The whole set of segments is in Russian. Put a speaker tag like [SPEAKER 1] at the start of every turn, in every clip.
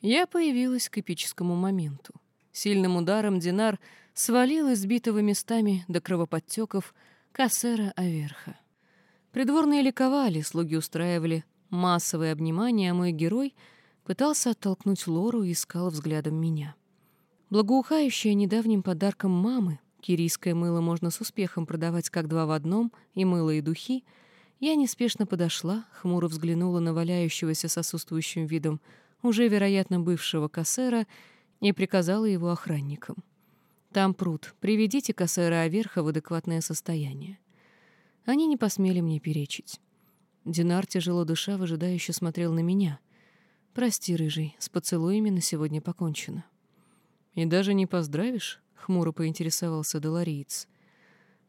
[SPEAKER 1] Я появилась к эпическому моменту. Сильным ударом Динар свалил избитого местами до кровоподтеков кассера Аверха. Придворные ликовали, слуги устраивали массовые обнимания, а мой герой пытался оттолкнуть Лору и искал взглядом меня. Благоухающее недавним подарком мамы, кирийское мыло можно с успехом продавать как два в одном, и мыло, и духи, я неспешно подошла, хмуро взглянула на валяющегося с отсутствующим видом уже, вероятно, бывшего кассера, и приказала его охранникам. «Там пруд. Приведите кассера Аверха в адекватное состояние». Они не посмели мне перечить. Динар, тяжело дыша, выжидающе смотрел на меня. «Прости, рыжий, с поцелуями на сегодня покончено». «И даже не поздравишь?» — хмуро поинтересовался Долориец.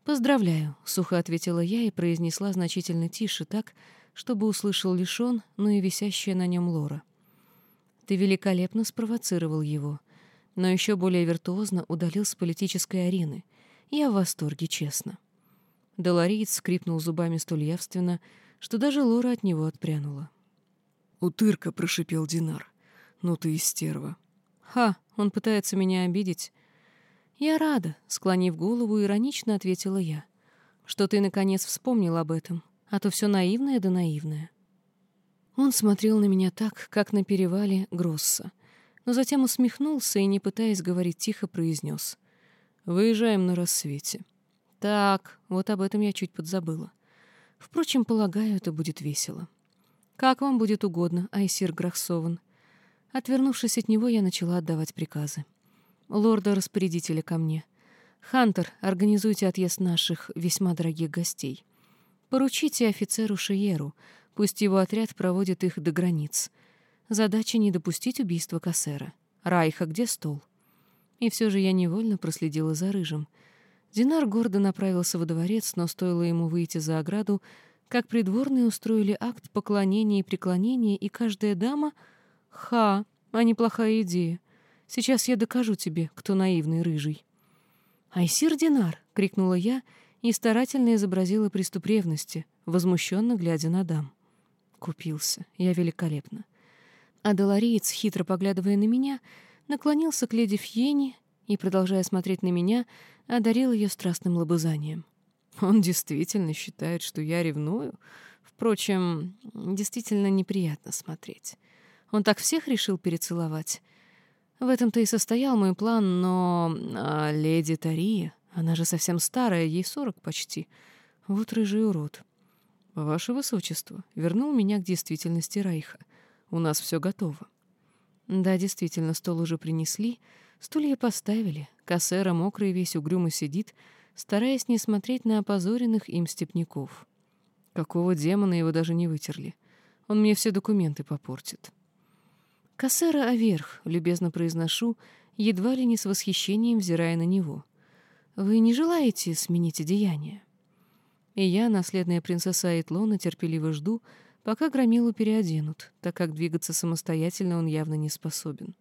[SPEAKER 1] «Поздравляю», — сухо ответила я и произнесла значительно тише, так, чтобы услышал лишь он, но и висящая на нем Лора. Ты великолепно спровоцировал его, но еще более виртуозно удалил с политической арены. Я в восторге, честно. Долориец скрипнул зубами столь явственно, что даже Лора от него отпрянула.
[SPEAKER 2] «Утырка!» — прошипел Динар. «Ну ты и стерва!»
[SPEAKER 1] «Ха! Он пытается меня обидеть!» «Я рада!» — склонив голову, иронично ответила я. «Что ты, наконец, вспомнил об этом, а то все наивное да наивное». Он смотрел на меня так, как на перевале Гросса, но затем усмехнулся и, не пытаясь говорить тихо, произнес. «Выезжаем на рассвете». «Так, вот об этом я чуть подзабыла. Впрочем, полагаю, это будет весело». «Как вам будет угодно, Айсир Грахсован». Отвернувшись от него, я начала отдавать приказы. «Лорда-распорядителя ко мне. Хантер, организуйте отъезд наших весьма дорогих гостей. Поручите офицеру Шиеру — Пусть его отряд проводит их до границ. Задача не допустить убийства Кассера. Райха, где стол? И все же я невольно проследила за рыжим. Динар гордо направился во дворец, но стоило ему выйти за ограду, как придворные устроили акт поклонения и преклонения, и каждая дама... Ха, а неплохая идея. Сейчас я докажу тебе, кто наивный рыжий. «Айсир Динар!» — крикнула я и старательно изобразила приступ ревности, возмущенно глядя на дам. Купился. Я великолепно. А Долориец, хитро поглядывая на меня, наклонился к леди Фьене и, продолжая смотреть на меня, одарил ее страстным лобызанием. Он действительно считает, что я ревную. Впрочем, действительно неприятно смотреть. Он так всех решил перецеловать. В этом-то и состоял мой план, но... А леди Тария, она же совсем старая, ей сорок почти. Вот рыжий урод. «Ваше Высочество, вернул меня к действительности Райха. У нас все готово». Да, действительно, стол уже принесли, стулья поставили, кассера мокрый весь угрюмо сидит, стараясь не смотреть на опозоренных им степняков. Какого демона его даже не вытерли? Он мне все документы попортит. «Кассера Аверх», — любезно произношу, едва ли не с восхищением взирая на него. «Вы не желаете сменить одеяние?» и я, наследная принцесса Айтлона, терпеливо жду, пока громилу переоденут, так как двигаться самостоятельно он явно не способен.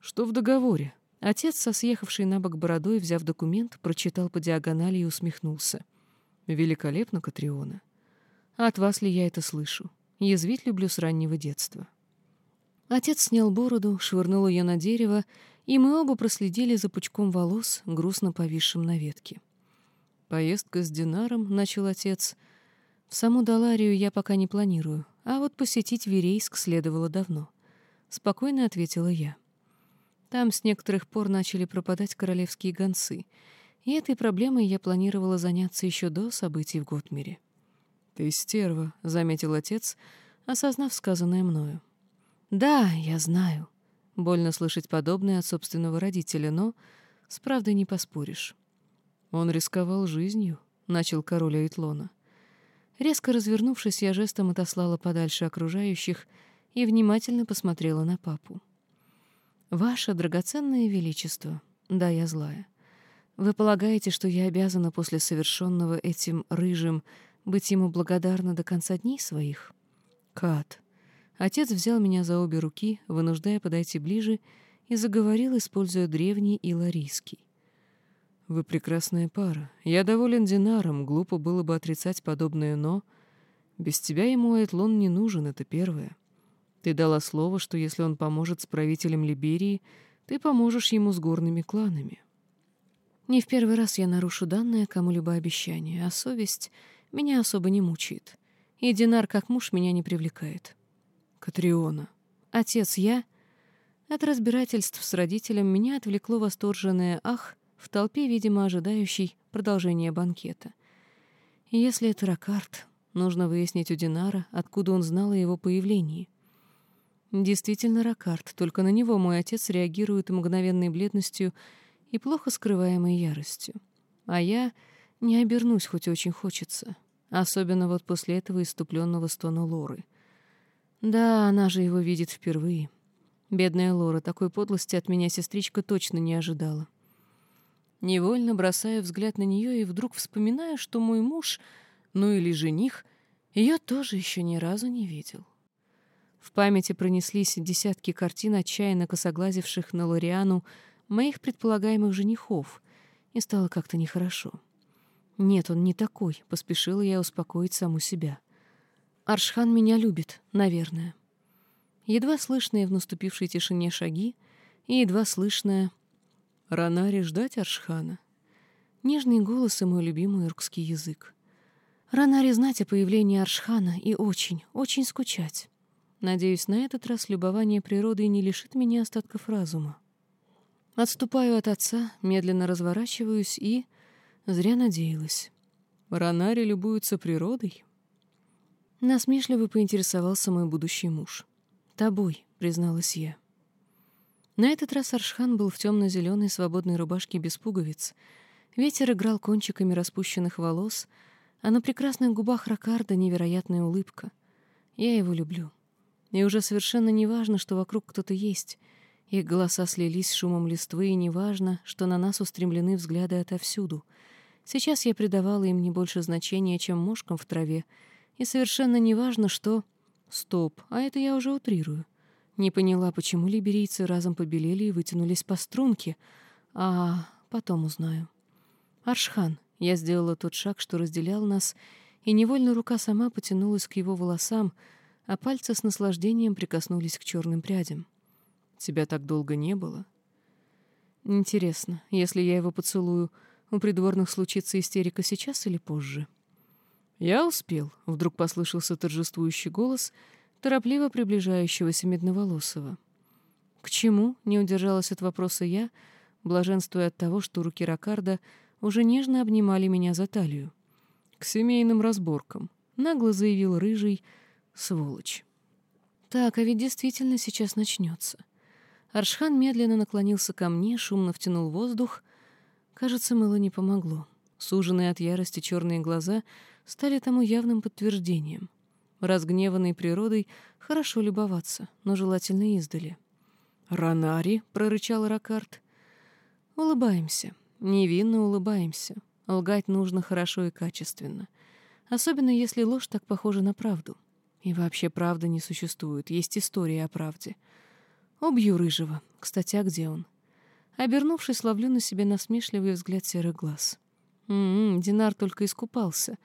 [SPEAKER 1] Что в договоре? Отец, со съехавшей на бок бородой, взяв документ, прочитал по диагонали и усмехнулся. Великолепно, Катриона. От вас ли я это слышу? Язвить люблю с раннего детства. Отец снял бороду, швырнул ее на дерево, и мы оба проследили за пучком волос, грустно повисшим на ветке. «Поездка с Динаром», — начал отец. «В саму Даларию я пока не планирую, а вот посетить Верейск следовало давно». Спокойно ответила я. Там с некоторых пор начали пропадать королевские гонцы, и этой проблемой я планировала заняться еще до событий в Готмере. «Ты стерва», — заметил отец, осознав сказанное мною. «Да, я знаю». Больно слышать подобное от собственного родителя, но с правдой не поспоришь. Он рисковал жизнью, начал король Айтлона. Резко развернувшись, я жестом отослала подальше окружающих и внимательно посмотрела на папу. «Ваше драгоценное величество, да, я злая. Вы полагаете, что я обязана после совершенного этим рыжим быть ему благодарна до конца дней своих?» «Кат». Отец взял меня за обе руки, вынуждая подойти ближе, и заговорил, используя древний иларийский. «Вы прекрасная пара. Я доволен Динаром, глупо было бы отрицать подобное «но».
[SPEAKER 2] Без тебя ему Айтлон не нужен, это первое. Ты дала слово, что если он поможет с правителем Либерии, ты поможешь ему с горными кланами.
[SPEAKER 1] Не в первый раз я нарушу данное кому-либо обещание, а совесть меня особо не мучает. И Динар как муж меня не привлекает.
[SPEAKER 2] Катриона.
[SPEAKER 1] Отец я... От разбирательств с родителем меня отвлекло восторженное «ах» в толпе, видимо, ожидающей продолжения банкета. Если это Ракарт, нужно выяснить у Динара, откуда он знал о его появлении. Действительно Ракарт, только на него мой отец реагирует мгновенной бледностью и плохо скрываемой яростью. А я не обернусь, хоть очень хочется. Особенно вот после этого иступленного стона Лоры. Да, она же его видит впервые. Бедная Лора, такой подлости от меня сестричка точно не ожидала. Невольно бросаю взгляд на нее и вдруг вспоминаю, что мой муж, ну или жених, ее тоже еще ни разу не видел. В памяти пронеслись десятки картин, отчаянно косоглазивших на Лориану моих предполагаемых женихов, и стало как-то нехорошо. Нет, он не такой, поспешила я успокоить саму себя. Аршхан меня любит, наверное. Едва слышные в наступившей тишине шаги и едва слышное «Ранаре ждать Аршхана». Нежный голос и мой любимый иркский язык. Ранаре знать о появлении Аршхана и очень, очень скучать. Надеюсь, на этот раз любование природой не лишит меня остатков разума. Отступаю от отца, медленно разворачиваюсь и... Зря надеялась.
[SPEAKER 2] Ранари любуются природой?
[SPEAKER 1] Насмешливо поинтересовался мой будущий муж. «Тобой», — призналась я. На этот раз Аршхан был в темно-зеленой свободной рубашке без пуговиц. Ветер играл кончиками распущенных волос, а на прекрасных губах Ракарда невероятная улыбка. Я его люблю. И уже совершенно не важно, что вокруг кто-то есть. Их голоса слились с шумом листвы, и не важно, что на нас устремлены взгляды отовсюду. Сейчас я придавала им не больше значения, чем мошкам в траве, и совершенно не важно, что... Стоп, а это я уже утрирую. Не поняла, почему либерийцы разом побелели и вытянулись по струнке. А потом узнаю. Аршхан. Я сделала тот шаг, что разделял нас, и невольно рука сама потянулась к его волосам, а пальцы с наслаждением прикоснулись к черным прядям.
[SPEAKER 2] Тебя так долго не было?
[SPEAKER 1] Интересно, если я его поцелую, у придворных случится истерика сейчас или позже?
[SPEAKER 2] Я успел, вдруг послышался торжествующий голос торопливо приближающегося медноволосого.
[SPEAKER 1] К чему? не удержалась от вопроса я, блаженствуя от того, что руки Ракарда уже нежно обнимали меня за талию.
[SPEAKER 2] К семейным разборкам, нагло заявил рыжий,
[SPEAKER 1] Сволочь. Так, а ведь действительно сейчас начнется. Аршхан медленно наклонился ко мне, шумно втянул воздух. Кажется, мыло не помогло. Суженные от ярости черные глаза стали тому явным подтверждением. Разгневанной природой хорошо любоваться, но желательно издали.
[SPEAKER 2] «Ранари», — прорычал Ракарт.
[SPEAKER 1] «Улыбаемся. Невинно улыбаемся. Лгать нужно хорошо и качественно. Особенно если ложь так похожа на правду. И вообще правда не существует, есть история о правде. Убью Рыжего. Кстати, а где он? Обернувшись, ловлю на себе насмешливый взгляд серых глаз. М-м, Динар только искупался.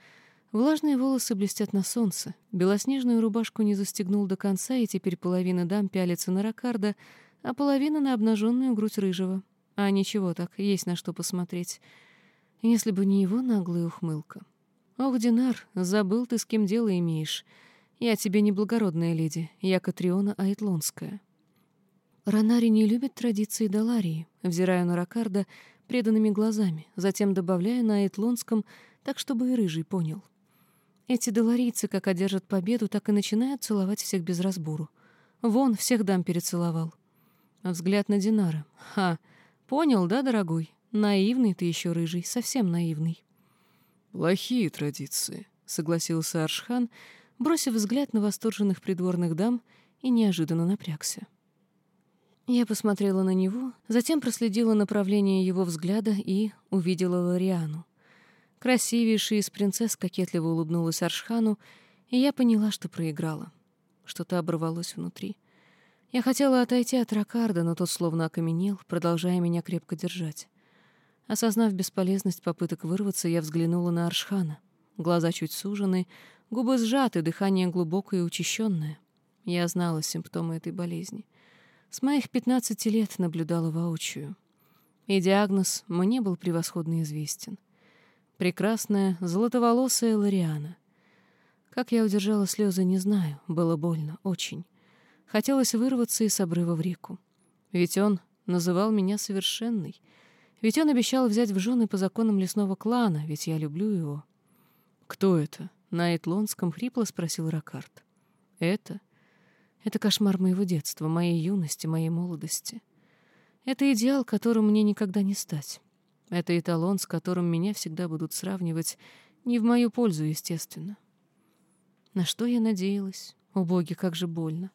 [SPEAKER 1] Влажные волосы блестят на солнце. Белоснежную рубашку не застегнул до конца, и теперь половина дам пялится на Ракарда, а половина на обнаженную грудь Рыжего. А ничего так, есть на что посмотреть. Если бы не его наглая ухмылка. Ох, Динар, забыл ты, с кем дело имеешь. Я тебе не благородная леди, я Катриона Айтлонская. Ранари не любит традиции Даларии, взираю на Ракарда преданными глазами, затем добавляю на Айтлонском, так чтобы и Рыжий понял. Эти даларийцы как одержат победу, так и начинают целовать всех без разбору. Вон, всех дам перецеловал. Взгляд на Динара. Ха, понял, да, дорогой? Наивный ты еще, Рыжий, совсем наивный.
[SPEAKER 2] «Плохие традиции», — согласился Аршхан, — бросив взгляд на восторженных придворных дам и неожиданно напрягся.
[SPEAKER 1] Я посмотрела на него, затем проследила направление его взгляда и увидела Лориану. Красивейшая из принцесс кокетливо улыбнулась Аршхану, и я поняла, что проиграла. Что-то оборвалось внутри. Я хотела отойти от Ракарда, но тот словно окаменел, продолжая меня крепко держать. Осознав бесполезность попыток вырваться, я взглянула на Аршхана. Глаза чуть сужены, Губы сжаты, дыхание глубокое и учащенное. Я знала симптомы этой болезни. С моих 15 лет наблюдала воочию. И диагноз мне был превосходно известен. Прекрасная, золотоволосая Лориана. Как я удержала слезы, не знаю. Было больно, очень. Хотелось вырваться из обрыва в реку. Ведь он называл меня совершенной. Ведь он обещал взять в жены по законам лесного клана, ведь я люблю его. «Кто это?» — на Этлонском хрипло спросил Ракарт. «Это? Это кошмар моего детства, моей юности, моей молодости. Это идеал, которым мне никогда не стать. Это эталон, с которым меня всегда будут сравнивать, не в мою пользу, естественно. На что я надеялась? О, боги, как же больно.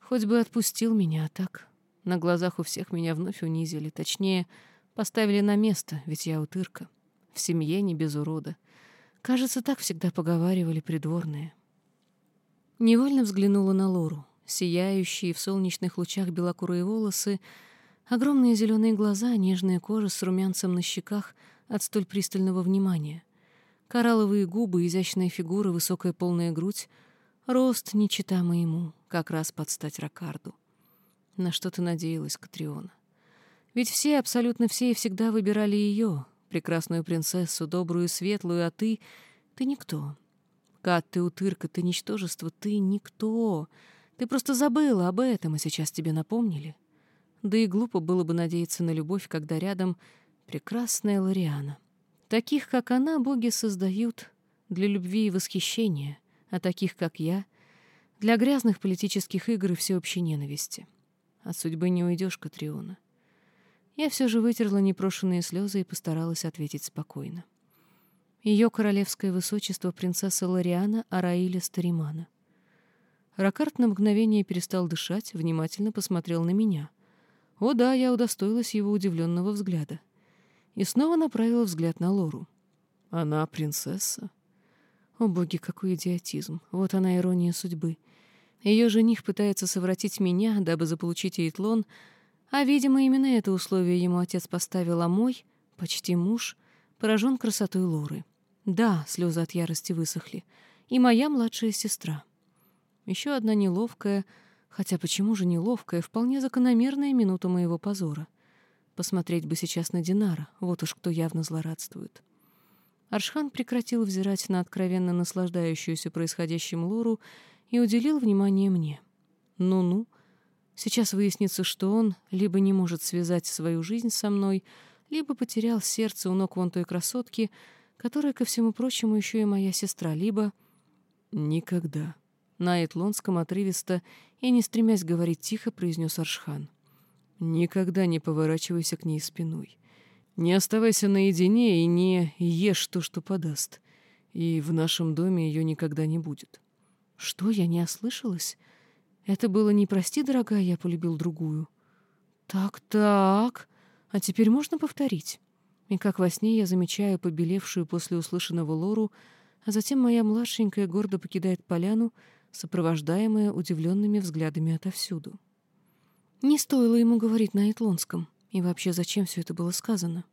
[SPEAKER 1] Хоть бы отпустил меня, а так... На глазах у всех меня вновь унизили, точнее, поставили на место, ведь я утырка. В семье не без урода. Кажется, так всегда поговаривали придворные. Невольно взглянула на Лору. Сияющие в солнечных лучах белокурые волосы, огромные зеленые глаза, нежная кожа с румянцем на щеках от столь пристального внимания. Коралловые губы, изящная фигура, высокая полная грудь. Рост не чита моему, как раз под стать Ракарду. На что ты надеялась, Катриона? Ведь все, абсолютно все и всегда выбирали ее, прекрасную принцессу, добрую и светлую, а ты... Ты никто. Кат, ты утырка, ты ничтожество, ты никто. Ты просто забыла об этом, и сейчас тебе напомнили. Да и глупо было бы надеяться на любовь, когда рядом прекрасная Лориана. Таких, как она, боги создают для любви и восхищения, а таких, как я, для грязных политических игр и всеобщей ненависти. От судьбы не уйдешь, Катриона. Я все же вытерла непрошенные слезы и постаралась ответить спокойно. Ее королевское высочество принцесса Лориана Араиля Старимана. Ракарт на мгновение перестал дышать, внимательно посмотрел на меня. О да, я удостоилась его удивленного взгляда. И снова направила взгляд на Лору. Она принцесса? О боги, какой идиотизм. Вот она ирония судьбы. Ее жених пытается совратить меня, дабы заполучить Эйтлон, а, видимо, именно это условие ему отец поставил, а мой, почти муж, поражен красотой Лоры. Да, слезы от ярости высохли. И моя младшая сестра. Еще одна неловкая, хотя почему же неловкая, вполне закономерная минута моего позора. Посмотреть бы сейчас на Динара, вот уж кто явно злорадствует. Аршхан прекратил взирать на откровенно наслаждающуюся происходящим Лору и уделил внимание мне. Ну-ну, сейчас выяснится, что он либо не может связать свою жизнь со мной, либо потерял сердце у ног вон той красотки, которая, ко всему прочему, еще и моя сестра, либо... Никогда. На Этлонском отрывисто и, не стремясь говорить тихо, произнес Аршхан. Никогда не поворачивайся к ней спиной. Не оставайся наедине и не ешь то, что подаст. И в нашем доме ее никогда не будет. Что, я не ослышалась? Это было не «прости, дорогая, я полюбил другую». Так-так, а теперь можно повторить? И как во сне я замечаю побелевшую после услышанного Лору, а затем моя младшенькая гордо покидает поляну, сопровождаемая удивленными взглядами отовсюду. Не стоило ему говорить на Итлонском. И вообще, зачем все это было сказано?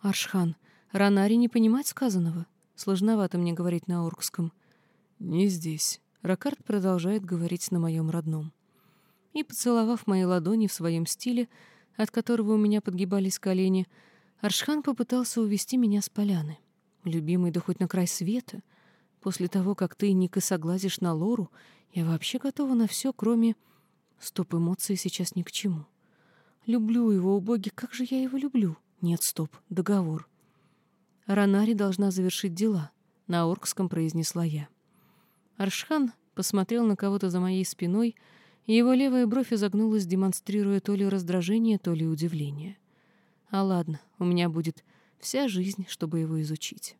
[SPEAKER 1] Аршхан, Ранари не понимать сказанного. Сложновато мне говорить на оркском. «Не здесь». Ракард продолжает говорить на моем родном. И, поцеловав мои ладони в своем стиле, от которого у меня подгибались колени, Аршхан попытался увести меня с поляны. Любимый, да хоть на край света. После того, как ты не косоглазишь на Лору, я вообще готова на все, кроме... Стоп, эмоции сейчас ни к чему. Люблю его, убоги, как же я его люблю. Нет, стоп, договор. Ранари должна завершить дела, на оркском произнесла я. Аршхан посмотрел на кого-то за моей спиной, и его левая бровь изогнулась, демонстрируя то ли раздражение, то ли удивление. А ладно, у меня будет вся жизнь, чтобы его изучить.